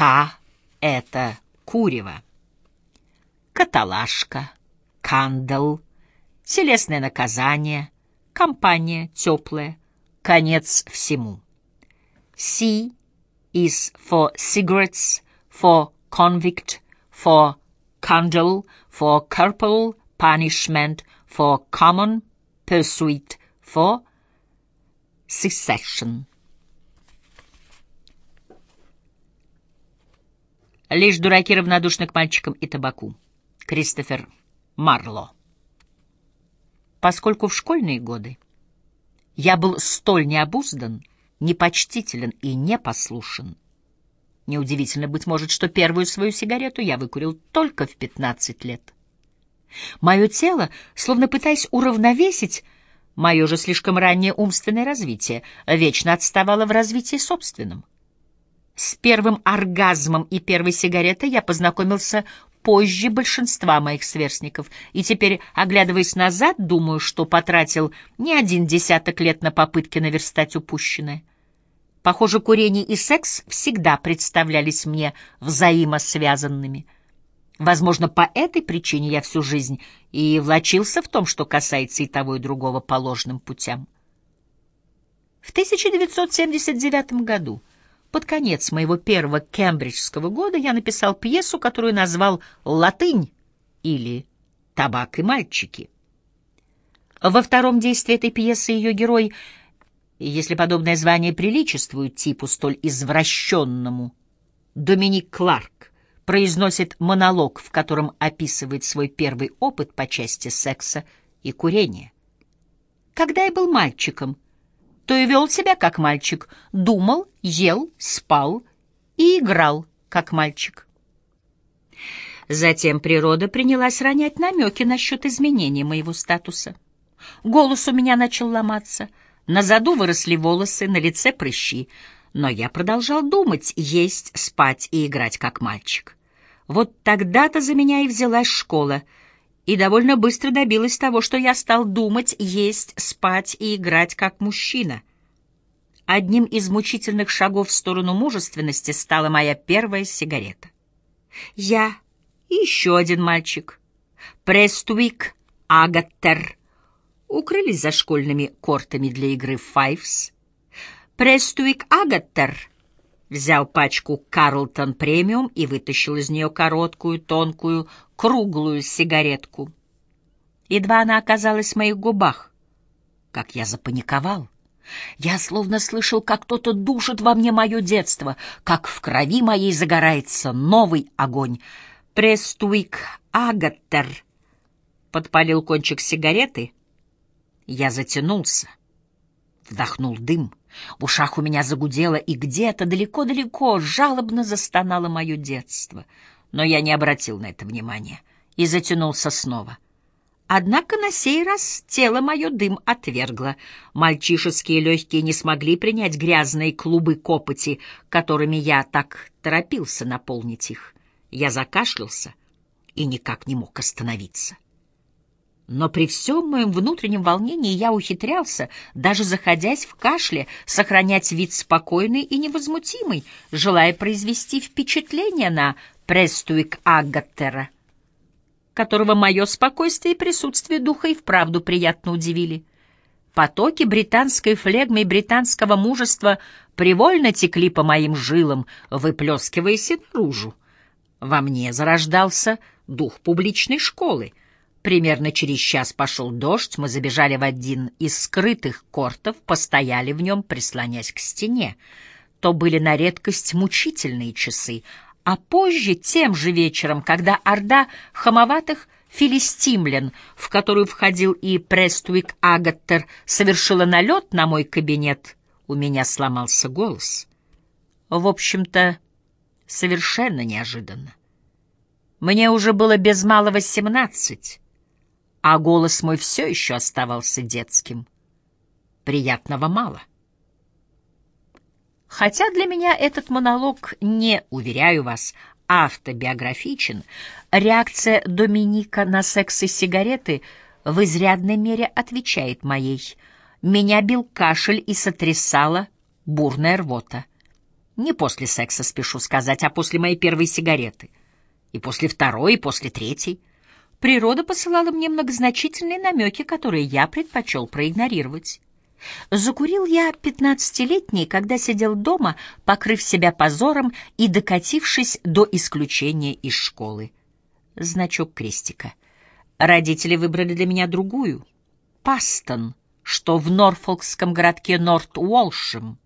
К — это курево. Каталашка, кандал, телесное наказание, компания теплая, конец всему. C is for cigarettes, for convict, for candle, for corporal punishment, for common pursuit, for secession. Лишь дураки равнодушны к мальчикам и табаку. Кристофер Марло. Поскольку в школьные годы я был столь необуздан, непочтителен и непослушен, неудивительно, быть может, что первую свою сигарету я выкурил только в 15 лет. Мое тело, словно пытаясь уравновесить мое же слишком раннее умственное развитие, вечно отставало в развитии собственном. С первым оргазмом и первой сигаретой я познакомился позже большинства моих сверстников, и теперь, оглядываясь назад, думаю, что потратил не один десяток лет на попытки наверстать упущенное. Похоже, курение и секс всегда представлялись мне взаимосвязанными. Возможно, по этой причине я всю жизнь и влачился в том, что касается и того, и другого по ложным путям. В 1979 году под конец моего первого кембриджского года я написал пьесу, которую назвал «Латынь» или «Табак и мальчики». Во втором действии этой пьесы ее герой, если подобное звание приличествует типу столь извращенному, Доминик Кларк, произносит монолог, в котором описывает свой первый опыт по части секса и курения. Когда я был мальчиком, то и вел себя как мальчик, думал, ел, спал и играл как мальчик. Затем природа принялась ронять намеки насчет изменения моего статуса. Голос у меня начал ломаться, на заду выросли волосы, на лице прыщи, но я продолжал думать, есть, спать и играть как мальчик. Вот тогда-то за меня и взялась школа — и довольно быстро добилась того, что я стал думать, есть, спать и играть как мужчина. Одним из мучительных шагов в сторону мужественности стала моя первая сигарета. Я и еще один мальчик, Престуик Агаттер, укрылись за школьными кортами для игры «Файвс». Престуик Агаттер взял пачку «Карлтон Премиум» и вытащил из нее короткую, тонкую, круглую сигаретку. Едва она оказалась в моих губах, как я запаниковал. Я словно слышал, как кто-то душит во мне мое детство, как в крови моей загорается новый огонь. Престуик Агаттер подпалил кончик сигареты. Я затянулся, вдохнул дым. В ушах у меня загудело, и где-то далеко-далеко жалобно застонало мое детство. Но я не обратил на это внимания и затянулся снова. Однако на сей раз тело мое дым отвергло. Мальчишеские легкие не смогли принять грязные клубы копоти, которыми я так торопился наполнить их. Я закашлялся и никак не мог остановиться. Но при всем моем внутреннем волнении я ухитрялся, даже заходясь в кашле, сохранять вид спокойный и невозмутимый, желая произвести впечатление на Престуик Агаттера, которого мое спокойствие и присутствие духа и вправду приятно удивили. Потоки британской флегмы и британского мужества привольно текли по моим жилам, выплескиваясь наружу. Во мне зарождался дух публичной школы — Примерно через час пошел дождь, мы забежали в один из скрытых кортов, постояли в нем, прислонясь к стене. То были на редкость мучительные часы, а позже, тем же вечером, когда орда хамоватых филистимлян, в которую входил и Престуик Агаттер, совершила налет на мой кабинет, у меня сломался голос. В общем-то, совершенно неожиданно. Мне уже было без малого семнадцать, а голос мой все еще оставался детским. Приятного мало. Хотя для меня этот монолог не, уверяю вас, автобиографичен, реакция Доминика на секс и сигареты в изрядной мере отвечает моей. Меня бил кашель и сотрясала бурная рвота. Не после секса, спешу сказать, а после моей первой сигареты. И после второй, и после третьей. Природа посылала мне многозначительные намеки, которые я предпочел проигнорировать. Закурил я пятнадцатилетний, когда сидел дома, покрыв себя позором и докатившись до исключения из школы. Значок крестика. Родители выбрали для меня другую — Пастон, что в норфолкском городке Норт-Уолшем.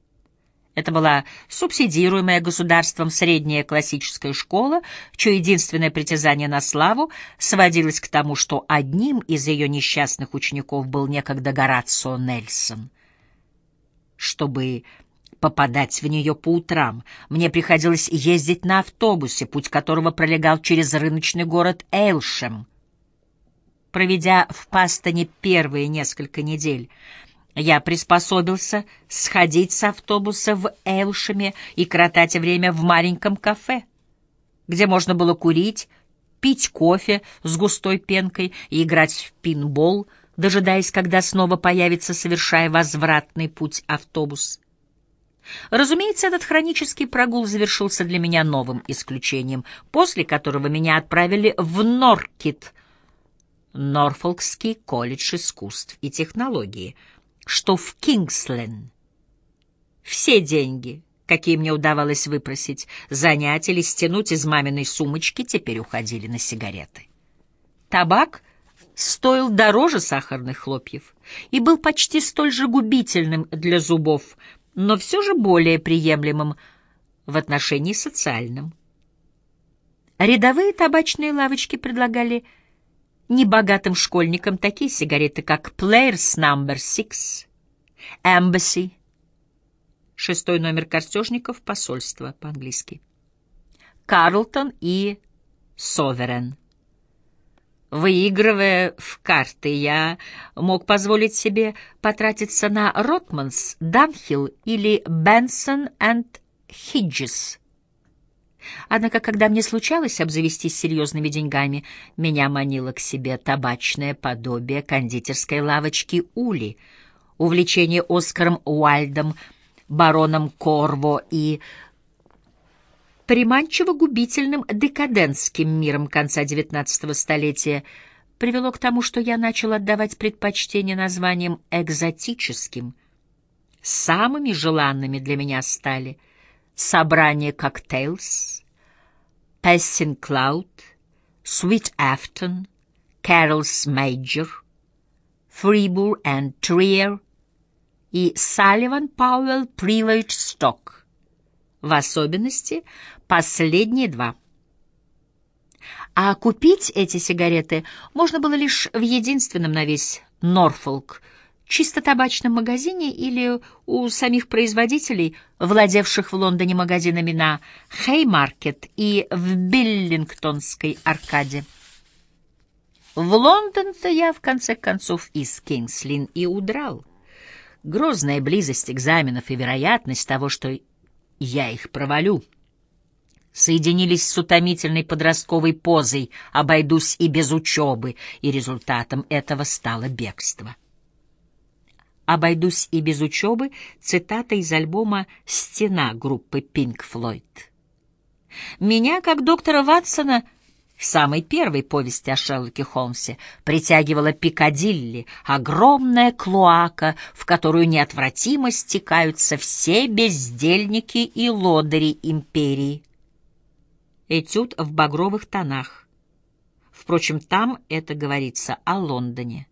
Это была субсидируемая государством средняя классическая школа, чье единственное притязание на славу сводилось к тому, что одним из ее несчастных учеников был некогда Горацио Нельсон. Чтобы попадать в нее по утрам, мне приходилось ездить на автобусе, путь которого пролегал через рыночный город Эйлшем. Проведя в Пастоне первые несколько недель, я приспособился сходить с автобуса в Элшеме и кротать время в маленьком кафе, где можно было курить, пить кофе с густой пенкой и играть в пинбол, дожидаясь, когда снова появится, совершая возвратный путь автобус. Разумеется, этот хронический прогул завершился для меня новым исключением, после которого меня отправили в Норкит, Норфолкский колледж искусств и технологии — что в Кингслен все деньги, какие мне удавалось выпросить, занять или стянуть из маминой сумочки, теперь уходили на сигареты. Табак стоил дороже сахарных хлопьев и был почти столь же губительным для зубов, но все же более приемлемым в отношении социальном. Рядовые табачные лавочки предлагали небогатым школьникам такие сигареты, как Players Number Six, Embassy, шестой номер картежников посольства по-английски, Карлтон и Соверен. Выигрывая в карты, я мог позволить себе потратиться на Ротманс, Данхилл или Бенсон энд Хиджес — Однако, когда мне случалось обзавестись серьезными деньгами, меня манило к себе табачное подобие кондитерской лавочки Ули, увлечение Оскаром Уальдом, бароном Корво и приманчиво-губительным декадентским миром конца XIX столетия привело к тому, что я начал отдавать предпочтение названиям экзотическим. Самыми желанными для меня стали — Sobranie Cocktails, Passing Cloud, Sweet Afton, Carroll's Major, Fribourg and Treyer и Sullivan Powell Private Stock, в особенности последние два. А купить эти сигареты можно было лишь в единственном на весь Норфолк – чисто табачном магазине или у самих производителей, владевших в Лондоне магазинами на Хеймаркет и в Биллингтонской аркаде. В Лондон-то я, в конце концов, из Кингслин и удрал. Грозная близость экзаменов и вероятность того, что я их провалю, соединились с утомительной подростковой позой «обойдусь и без учебы», и результатом этого стало бегство. «Обойдусь и без учебы» — цитата из альбома «Стена» группы Pink Floyd. Меня, как доктора Ватсона, в самой первой повести о Шерлоке Холмсе притягивала Пикадилли, огромная клоака, в которую неотвратимо стекаются все бездельники и лодыри империи. Этюд в багровых тонах. Впрочем, там это говорится о Лондоне.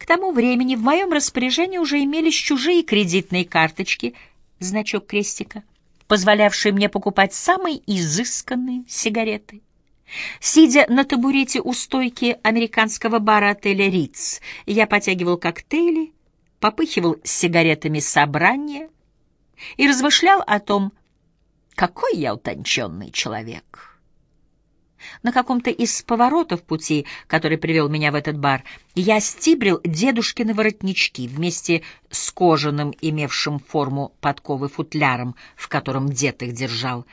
К тому времени в моем распоряжении уже имелись чужие кредитные карточки, значок крестика, позволявшие мне покупать самые изысканные сигареты. Сидя на табурете у стойки американского бара отеля «Риц», я потягивал коктейли, попыхивал сигаретами собрания и размышлял о том, какой я утонченный человек. На каком-то из поворотов пути, который привел меня в этот бар, я стибрил дедушкины воротнички вместе с кожаным, имевшим форму подковы футляром, в котором дед их держал.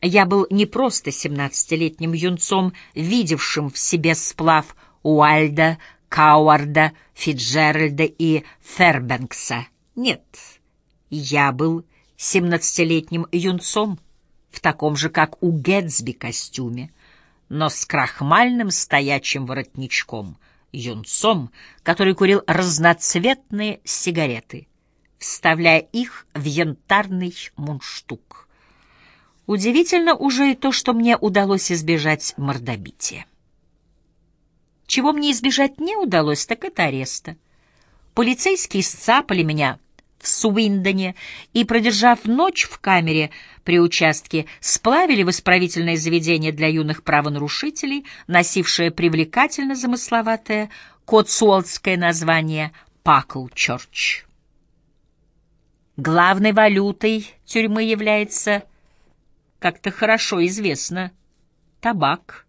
Я был не просто семнадцатилетним юнцом, видевшим в себе сплав Уальда, Кауарда, Фиджеральда и Фербенкса. Нет, я был семнадцатилетним юнцом в таком же, как у Гэтсби, костюме, но с крахмальным стоячим воротничком, юнцом, который курил разноцветные сигареты, вставляя их в янтарный мундштук. Удивительно уже и то, что мне удалось избежать мордобития. Чего мне избежать не удалось, так это ареста. Полицейские сцапали меня в Суиндоне и, продержав ночь в камере при участке, сплавили в исправительное заведение для юных правонарушителей, носившее привлекательно замысловатое котсуолтское название «Пакл Чорч». Главной валютой тюрьмы является, как-то хорошо известно, табак.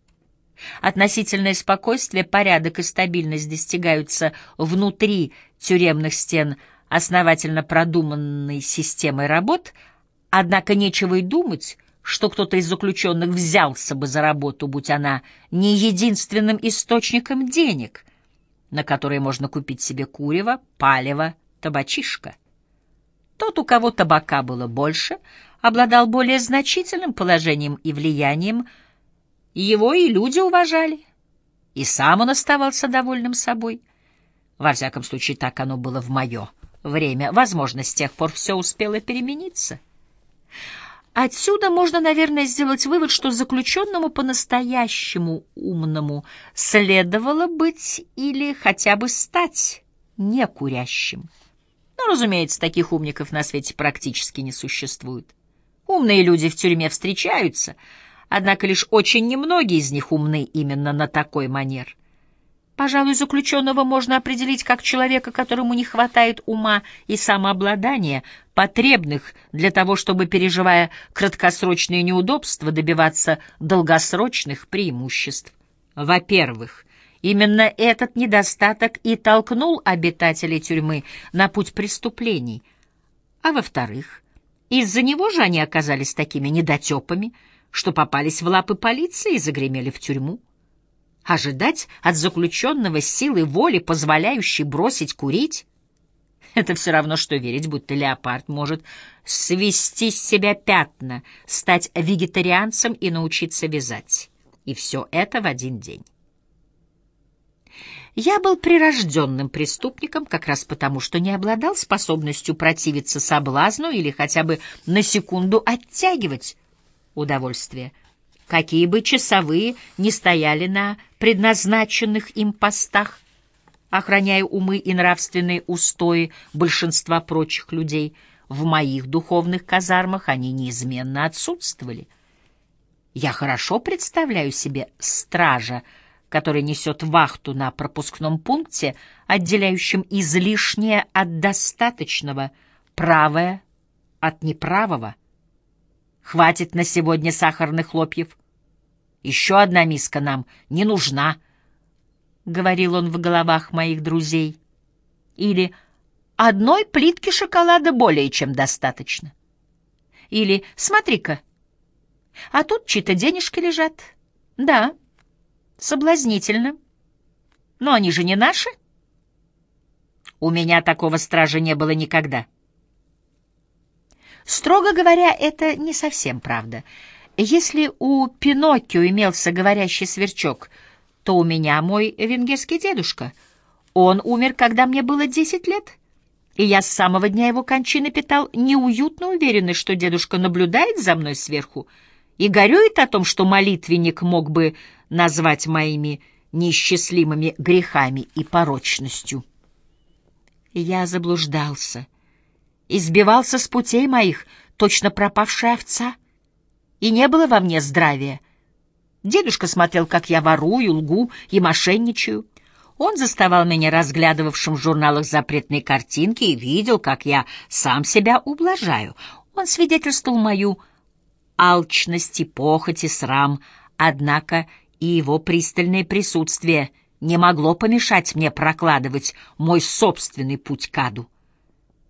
Относительное спокойствие, порядок и стабильность достигаются внутри тюремных стен основательно продуманной системой работ, однако нечего и думать, что кто-то из заключенных взялся бы за работу, будь она не единственным источником денег, на которые можно купить себе курево, палево, табачишко. Тот, у кого табака было больше, обладал более значительным положением и влиянием, его и люди уважали, и сам он оставался довольным собой. Во всяком случае, так оно было в мое время. Возможно, с тех пор все успело перемениться. Отсюда можно, наверное, сделать вывод, что заключенному по-настоящему умному следовало быть или хотя бы стать некурящим. Но, разумеется, таких умников на свете практически не существует. Умные люди в тюрьме встречаются, однако лишь очень немногие из них умны именно на такой манер. Пожалуй, заключенного можно определить как человека, которому не хватает ума и самообладания, потребных для того, чтобы, переживая краткосрочные неудобства, добиваться долгосрочных преимуществ. Во-первых, именно этот недостаток и толкнул обитателей тюрьмы на путь преступлений. А во-вторых, из-за него же они оказались такими недотепами, что попались в лапы полиции и загремели в тюрьму. Ожидать от заключенного силы воли, позволяющей бросить курить? Это все равно, что верить, будто леопард может свести с себя пятна, стать вегетарианцем и научиться вязать. И все это в один день. Я был прирожденным преступником как раз потому, что не обладал способностью противиться соблазну или хотя бы на секунду оттягивать удовольствие — какие бы часовые не стояли на предназначенных им постах, охраняя умы и нравственные устои большинства прочих людей, в моих духовных казармах они неизменно отсутствовали. Я хорошо представляю себе стража, который несет вахту на пропускном пункте, отделяющем излишнее от достаточного, правое от неправого — Хватит на сегодня сахарных хлопьев. Еще одна миска нам не нужна, — говорил он в головах моих друзей. Или одной плитки шоколада более чем достаточно. Или смотри-ка, а тут чьи-то денежки лежат. Да, соблазнительно. Но они же не наши. У меня такого стража не было никогда. — Строго говоря, это не совсем правда. Если у Пиноккио имелся говорящий сверчок, то у меня мой венгерский дедушка. Он умер, когда мне было десять лет, и я с самого дня его кончины питал неуютно уверенность, что дедушка наблюдает за мной сверху и горюет о том, что молитвенник мог бы назвать моими неисчислимыми грехами и порочностью. Я заблуждался избивался с путей моих, точно пропавшая овца. И не было во мне здравия. Дедушка смотрел, как я ворую, лгу и мошенничаю. Он заставал меня разглядывавшим в журналах запретные картинки и видел, как я сам себя ублажаю. Он свидетельствовал мою алчность и похоть и срам, однако и его пристальное присутствие не могло помешать мне прокладывать мой собственный путь к аду.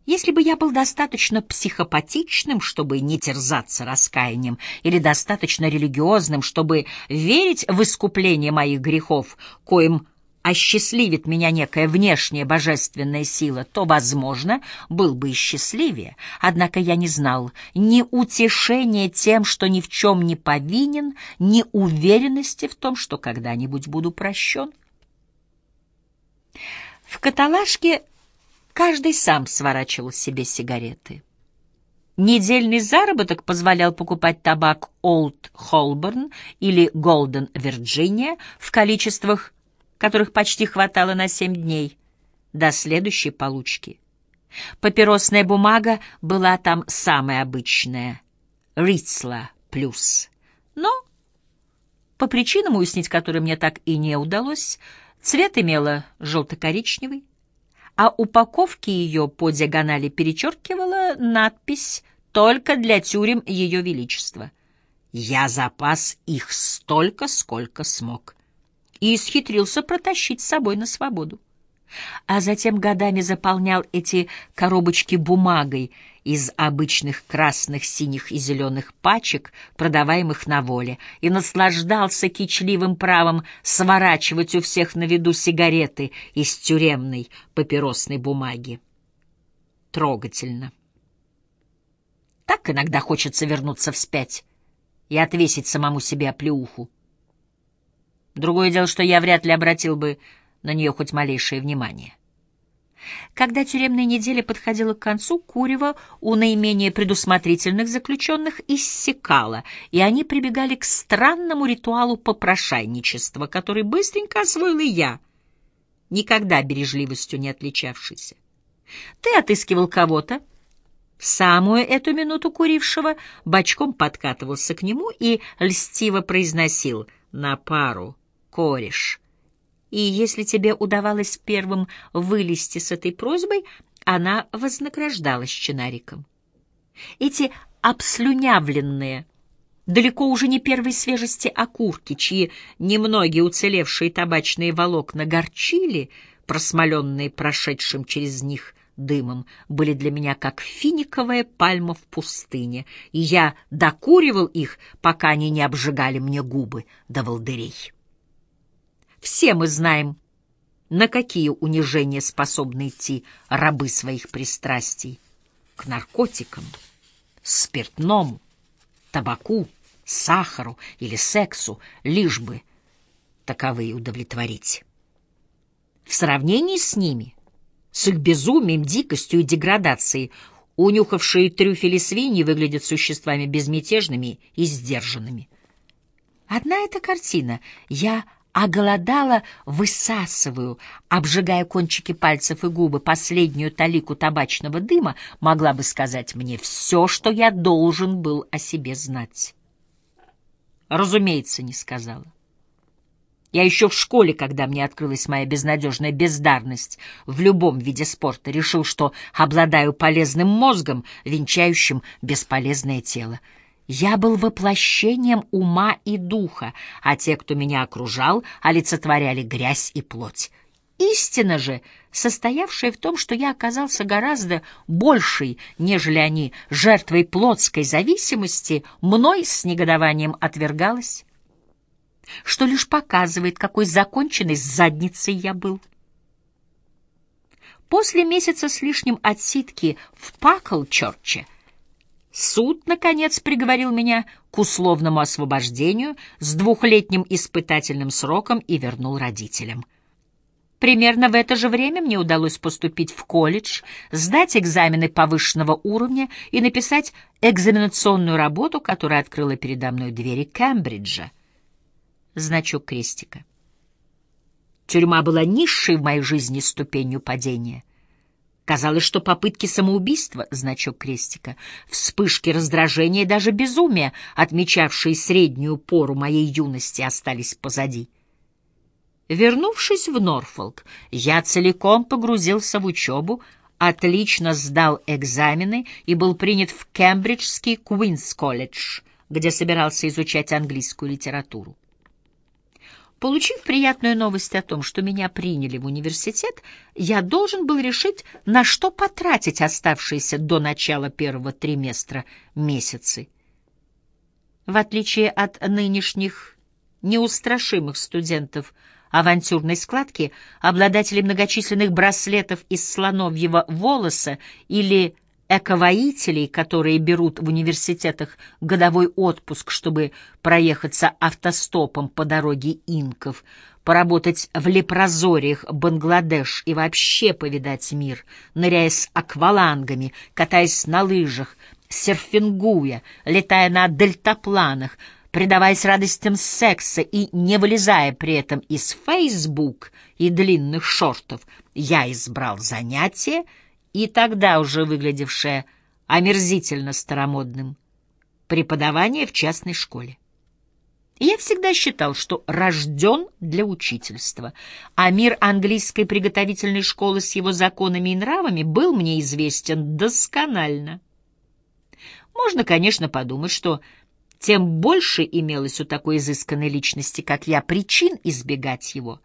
Если бы я был достаточно психопатичным, чтобы не терзаться раскаянием, или достаточно религиозным, чтобы верить в искупление моих грехов, коим осчастливит меня некая внешняя божественная сила, то, возможно, был бы и счастливее. Однако я не знал ни утешения тем, что ни в чем не повинен, ни уверенности в том, что когда-нибудь буду прощен. В каталажке каждый сам сворачивал себе сигареты. Недельный заработок позволял покупать табак Old Holborn или Golden Virginia в количествах, которых почти хватало на семь дней, до следующей получки. Папиросная бумага была там самая обычная — Рицла плюс. Но, по причинам, уяснить которые мне так и не удалось, цвет имела желто-коричневый, а упаковки ее по диагонали перечеркивала надпись «Только для тюрем Ее Величества». Я запас их столько, сколько смог, и исхитрился протащить с собой на свободу. А затем годами заполнял эти коробочки бумагой из обычных красных, синих и зеленых пачек, продаваемых на воле, и наслаждался кичливым правом сворачивать у всех на виду сигареты из тюремной папиросной бумаги. Трогательно. Так иногда хочется вернуться вспять и отвесить самому себе оплеуху. Другое дело, что я вряд ли обратил бы на нее хоть малейшее внимание. Когда тюремная неделя подходила к концу, курево у наименее предусмотрительных заключенных иссякало, и они прибегали к странному ритуалу попрошайничества, который быстренько освоил и я, никогда бережливостью не отличавшийся. Ты отыскивал кого-то, в самую эту минуту курившего бочком подкатывался к нему и льстиво произносил «на пару, кореш» и если тебе удавалось первым вылезти с этой просьбой, она вознаграждалась чинариком. Эти обслюнявленные, далеко уже не первой свежести окурки, чьи немногие уцелевшие табачные волокна горчили, просмоленные прошедшим через них дымом, были для меня как финиковая пальма в пустыне, и я докуривал их, пока они не обжигали мне губы до волдырей. Все мы знаем, на какие унижения способны идти рабы своих пристрастий. К наркотикам, спиртному, табаку, сахару или сексу, лишь бы таковые удовлетворить. В сравнении с ними, с их безумием, дикостью и деградацией, унюхавшие трюфели свиньи выглядят существами безмятежными и сдержанными. Одна эта картина «Я а голодала, высасываю, обжигая кончики пальцев и губы, последнюю талику табачного дыма, могла бы сказать мне все, что я должен был о себе знать. Разумеется, не сказала. Я еще в школе, когда мне открылась моя безнадежная бездарность в любом виде спорта, решил, что обладаю полезным мозгом, венчающим бесполезное тело. Я был воплощением ума и духа, а те, кто меня окружал, олицетворяли грязь и плоть. Истина же, состоявшая в том, что я оказался гораздо большей, нежели они, жертвой плотской зависимости, мной с негодованием отвергалась, что лишь показывает, какой законченной задницей я был. После месяца с лишним отсидки в Паклчорче Суд, наконец, приговорил меня к условному освобождению с двухлетним испытательным сроком и вернул родителям. Примерно в это же время мне удалось поступить в колледж, сдать экзамены повышенного уровня и написать экзаменационную работу, которая открыла передо мной двери Кембриджа. Значок крестика. Тюрьма была низшей в моей жизни ступенью падения — Казалось, что попытки самоубийства — значок крестика, вспышки раздражения и даже безумия, отмечавшие среднюю пору моей юности, остались позади. Вернувшись в Норфолк, я целиком погрузился в учебу, отлично сдал экзамены и был принят в Кембриджский Куинс-колледж, где собирался изучать английскую литературу. Получив приятную новость о том, что меня приняли в университет, я должен был решить, на что потратить оставшиеся до начала первого триместра месяцы. В отличие от нынешних неустрашимых студентов авантюрной складки, обладатели многочисленных браслетов из слоновьего волоса или эковоителей, которые берут в университетах годовой отпуск, чтобы проехаться автостопом по дороге инков, поработать в лепрозориях Бангладеш и вообще повидать мир, ныряя с аквалангами, катаясь на лыжах, серфингуя, летая на дельтапланах, предаваясь радостям секса и не вылезая при этом из Facebook и длинных шортов, я избрал занятие, и тогда уже выглядевшее омерзительно старомодным, преподавание в частной школе. Я всегда считал, что рожден для учительства, а мир английской приготовительной школы с его законами и нравами был мне известен досконально. Можно, конечно, подумать, что тем больше имелось у такой изысканной личности, как я, причин избегать его,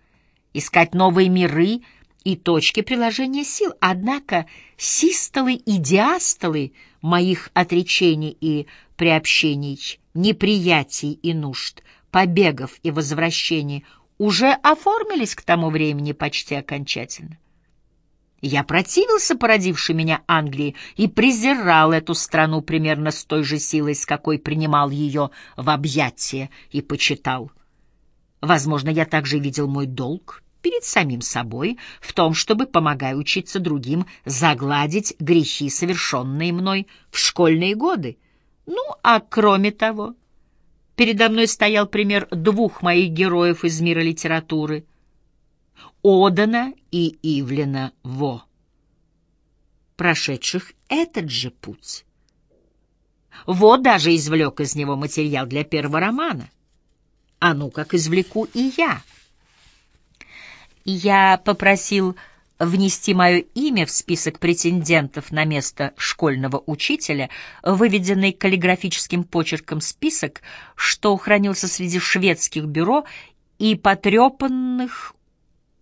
искать новые миры — и точки приложения сил. Однако систолы и диастолы моих отречений и приобщений, неприятий и нужд, побегов и возвращений уже оформились к тому времени почти окончательно. Я противился породившей меня Англии и презирал эту страну примерно с той же силой, с какой принимал ее в объятия и почитал. Возможно, я также видел мой долг перед самим собой в том, чтобы, помогая учиться другим, загладить грехи, совершенные мной в школьные годы. Ну, а кроме того, передо мной стоял пример двух моих героев из мира литературы — Одана и Ивлена Во, прошедших этот же путь. Во даже извлек из него материал для первого романа. А ну как извлеку и я — я попросил внести мое имя в список претендентов на место школьного учителя, выведенный каллиграфическим почерком список, что хранился среди шведских бюро и потрепанных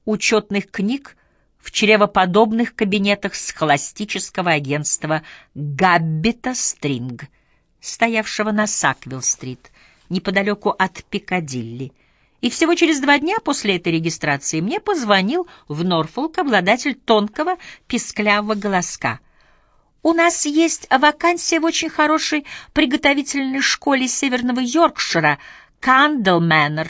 учетных книг в чревоподобных кабинетах схоластического агентства «Габбита Стринг», стоявшего на Саквилл-стрит, неподалеку от Пикадилли. И всего через два дня после этой регистрации мне позвонил в Норфолк обладатель тонкого писклявого голоска. «У нас есть вакансия в очень хорошей приготовительной школе Северного Йоркшира, Кандалл-Мэнор,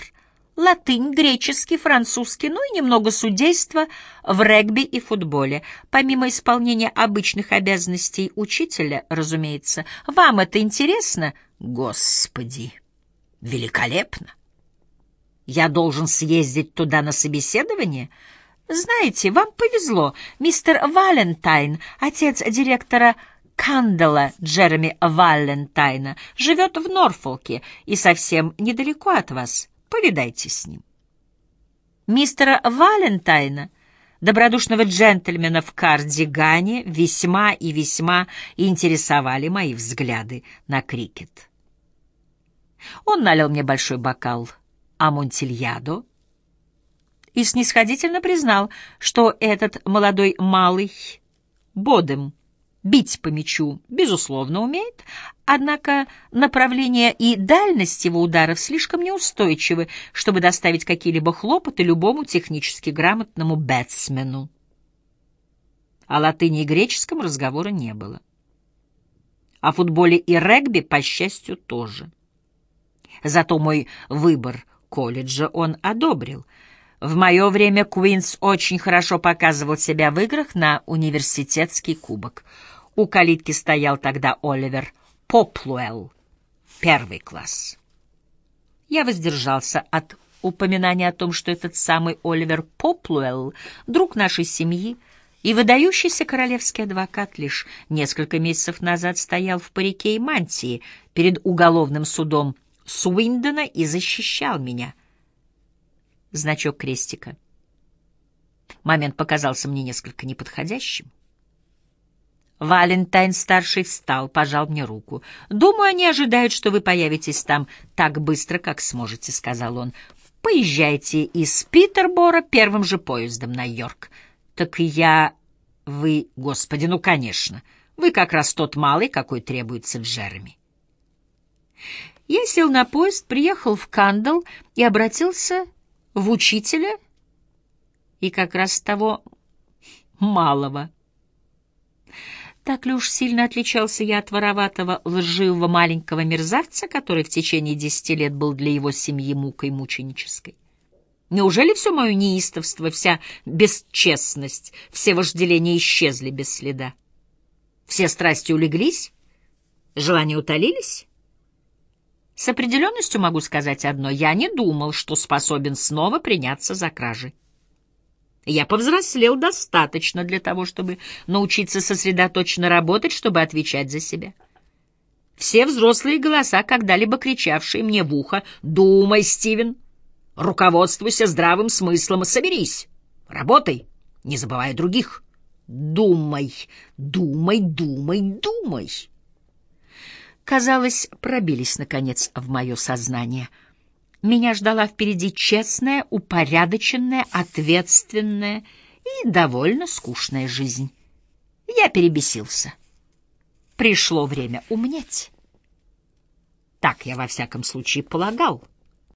латынь, греческий, французский, ну и немного судейства в регби и футболе. Помимо исполнения обычных обязанностей учителя, разумеется. Вам это интересно? Господи, великолепно! Я должен съездить туда на собеседование? Знаете, вам повезло. Мистер Валентайн, отец директора Кандалла Джереми Валентайна, живет в Норфолке и совсем недалеко от вас. Повидайтесь с ним. Мистера Валентайна, добродушного джентльмена в кардигане, весьма и весьма интересовали мои взгляды на крикет. Он налил мне большой бокал Амонтильядо и снисходительно признал, что этот молодой малый Бодем бить по мячу, безусловно, умеет, однако направление и дальность его ударов слишком неустойчивы, чтобы доставить какие-либо хлопоты любому технически грамотному бэтсмену. О латыни и греческом разговора не было. О футболе и регби, по счастью, тоже. Зато мой выбор колледжа он одобрил. В мое время Куинс очень хорошо показывал себя в играх на университетский кубок. У калитки стоял тогда Оливер Поплуэлл, первый класс. Я воздержался от упоминания о том, что этот самый Оливер Поплуэлл, друг нашей семьи, и выдающийся королевский адвокат лишь несколько месяцев назад стоял в парике и мантии перед уголовным судом Суиндона и защищал меня. Значок крестика. Момент показался мне несколько неподходящим. Валентайн-старший встал, пожал мне руку. «Думаю, они ожидают, что вы появитесь там так быстро, как сможете», — сказал он. «Поезжайте из Питербора первым же поездом на Йорк». «Так я... Вы... Господи, ну, конечно. Вы как раз тот малый, какой требуется Джереми». Я сел на поезд, приехал в Кандал и обратился в учителя И как раз того малого. Так ли уж сильно отличался я от вороватого, лживого маленького мерзавца, который в течение десяти лет был для его семьи мукой мученической? Неужели все мое неистовство, вся бесчестность, все вожделения исчезли без следа? Все страсти улеглись? Желания утолились? С определенностью могу сказать одно. Я не думал, что способен снова приняться за кражи. Я повзрослел достаточно для того, чтобы научиться сосредоточенно работать, чтобы отвечать за себя. Все взрослые голоса, когда-либо кричавшие мне в ухо «Думай, Стивен!» Руководствуйся здравым смыслом, соберись, работай, не забывай других. Думай, думай, думай, думай. Казалось, пробились, наконец, в мое сознание. Меня ждала впереди честная, упорядоченная, ответственная и довольно скучная жизнь. Я перебесился. Пришло время умнеть. Так я во всяком случае полагал.